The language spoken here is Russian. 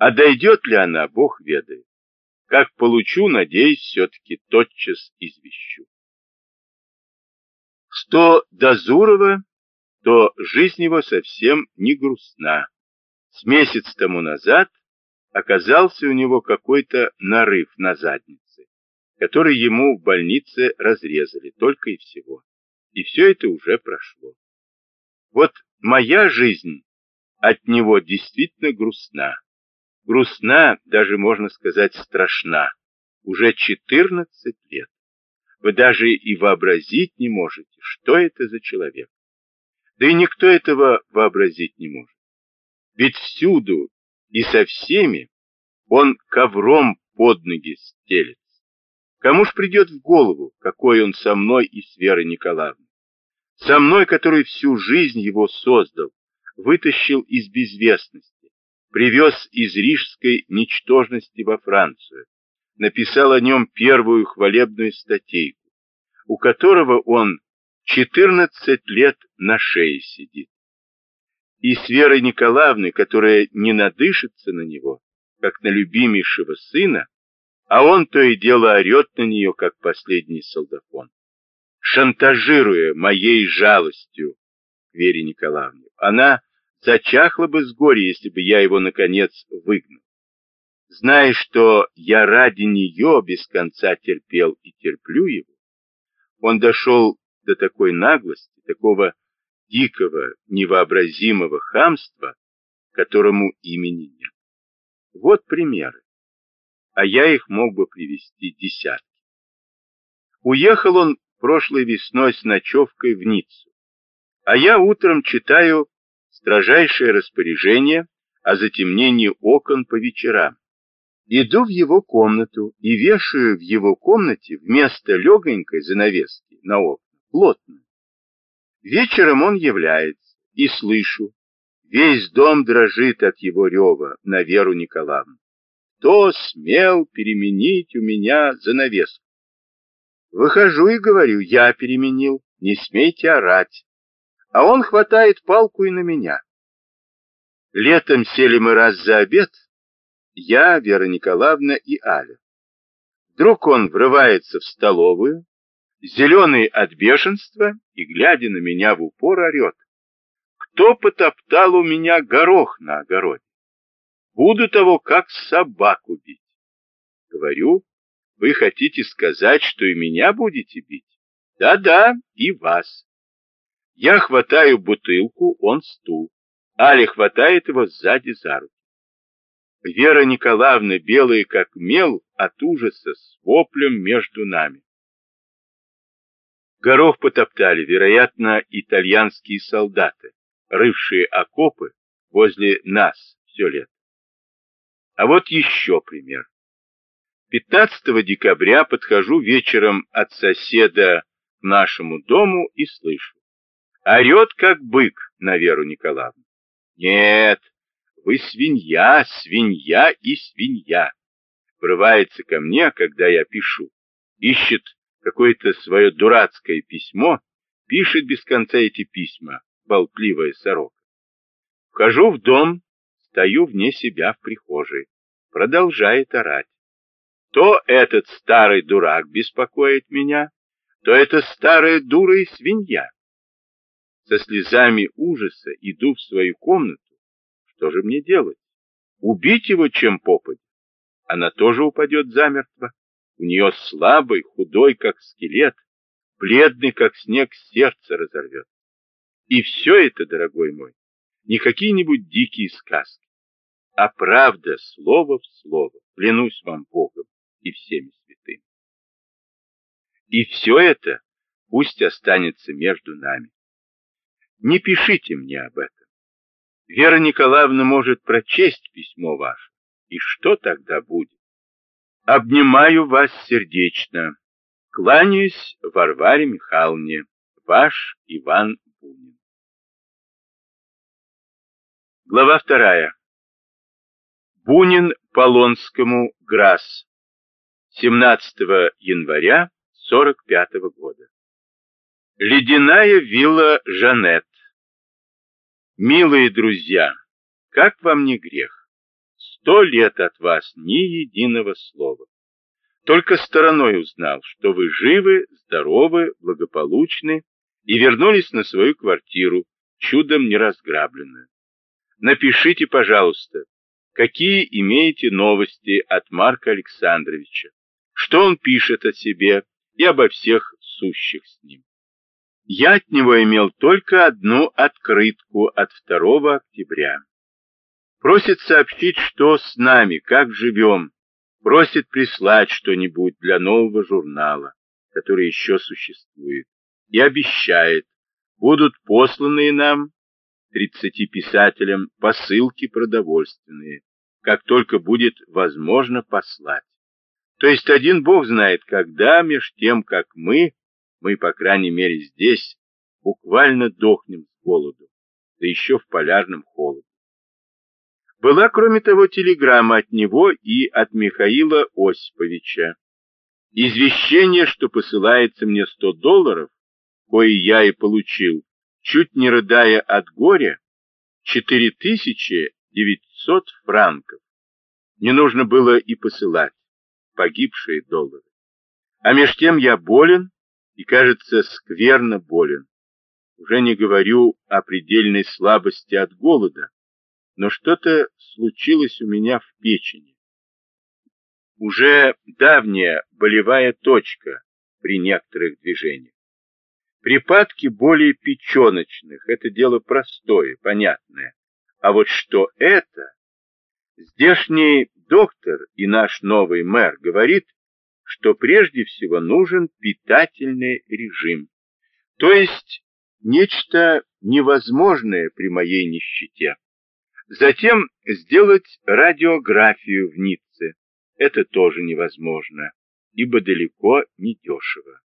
А дойдет ли она, Бог ведает. Как получу, надеюсь, все-таки тотчас извещу. Что до Зурова, то жизнь его совсем не грустна. С месяц тому назад оказался у него какой-то нарыв на заднице, который ему в больнице разрезали, только и всего. И все это уже прошло. Вот моя жизнь от него действительно грустна. Грустна, даже можно сказать, страшна. Уже 14 лет. Вы даже и вообразить не можете, что это за человек. Да и никто этого вообразить не может. Ведь всюду и со всеми он ковром под ноги стелется. Кому ж придет в голову, какой он со мной и с Верой Николаевной? Со мной, который всю жизнь его создал, вытащил из безвестности, привез из рижской ничтожности во Францию, написал о нем первую хвалебную статейку, у которого он 14 лет на шее сидит. И с Верой Николаевной, которая не надышится на него, как на любимейшего сына, а он то и дело орет на нее, как последний солдафон шантажируя моей жалостью к Вере Николаевне. Она зачахла бы с горя, если бы я его, наконец, выгнал. Зная, что я ради нее без конца терпел и терплю его, он дошел до такой наглости, такого дикого, невообразимого хамства, которому имени нет. Вот примеры, а я их мог бы привести десятки. Уехал он прошлой весной с ночевкой в Ниццу. А я утром читаю строжайшее распоряжение о затемнении окон по вечерам. Иду в его комнату и вешаю в его комнате вместо легонькой занавески на окна плотную. Вечером он является, и слышу, весь дом дрожит от его рева на Веру Николаевну. Кто смел переменить у меня занавеску? Выхожу и говорю, я переменил, не смейте орать. А он хватает палку и на меня. Летом сели мы раз за обед, я, Вера Николаевна и Аля. Вдруг он врывается в столовую, зеленый от бешенства, и, глядя на меня в упор, орет. Кто потоптал у меня горох на огороде? Буду того, как собаку бить. Говорю, вы хотите сказать, что и меня будете бить? Да-да, и вас. Я хватаю бутылку, он стул. Аля хватает его сзади за руку. Вера Николаевна, белая как мел от ужаса, с воплем между нами. Горох потоптали, вероятно, итальянские солдаты, рывшие окопы возле нас все лето. А вот еще пример. 15 декабря подхожу вечером от соседа к нашему дому и слышу. Орет, как бык, на Веру Николаевну. Нет, вы свинья, свинья и свинья. Врывается ко мне, когда я пишу. Ищет какое-то свое дурацкое письмо, пишет без конца эти письма, болтливая сорока. Вхожу в дом, стою вне себя в прихожей. Продолжает орать. То этот старый дурак беспокоит меня, то эта старая дура и свинья. Со слезами ужаса иду в свою комнату. Что же мне делать? Убить его чем попадет? Она тоже упадет замертво. У нее слабый, худой, как скелет, бледный, как снег, сердце разорвет. И все это, дорогой мой, не какие-нибудь дикие сказки, а правда, слово в слово, клянусь вам Богом и всеми святыми. И все это пусть останется между нами. Не пишите мне об этом. Вера Николаевна может прочесть письмо ваше. И что тогда будет? Обнимаю вас сердечно. Кланяюсь Варваре Михайловне. Ваш Иван Бунин. Глава вторая. Бунин Полонскому Грасс. 17 января 45 -го года. Ледяная вилла Жанет. Милые друзья, как вам не грех? сто лет от вас ни единого слова. Только стороной узнал, что вы живы, здоровы, благополучны и вернулись на свою квартиру, чудом не разграбленную. Напишите, пожалуйста, какие имеете новости от Марка Александровича, что он пишет о себе и обо всех сущих с ним. Я от него имел только одну открытку от 2 октября. Просит сообщить, что с нами, как живем, просит прислать что-нибудь для нового журнала, который еще существует, и обещает, будут посланные нам, 30 писателям, посылки продовольственные, как только будет возможно послать. То есть один Бог знает, когда, меж тем, как мы, мы, по крайней мере, здесь, буквально дохнем с голоду, да еще в полярном холоде. Была, кроме того, телеграмма от него и от Михаила Осиповича. Извещение, что посылается мне 100 долларов, кое я и получил, чуть не рыдая от горя, 4900 франков. Не нужно было и посылать погибшие доллары. А меж тем я болен и, кажется, скверно болен. Уже не говорю о предельной слабости от голода, но что-то случилось у меня в печени. Уже давняя болевая точка при некоторых движениях. Припадки более печеночных – это дело простое, понятное. А вот что это? Здешний доктор и наш новый мэр говорит, что прежде всего нужен питательный режим. То есть нечто невозможное при моей нищете. Затем сделать радиографию в Ницце. Это тоже невозможно, ибо далеко не дешево.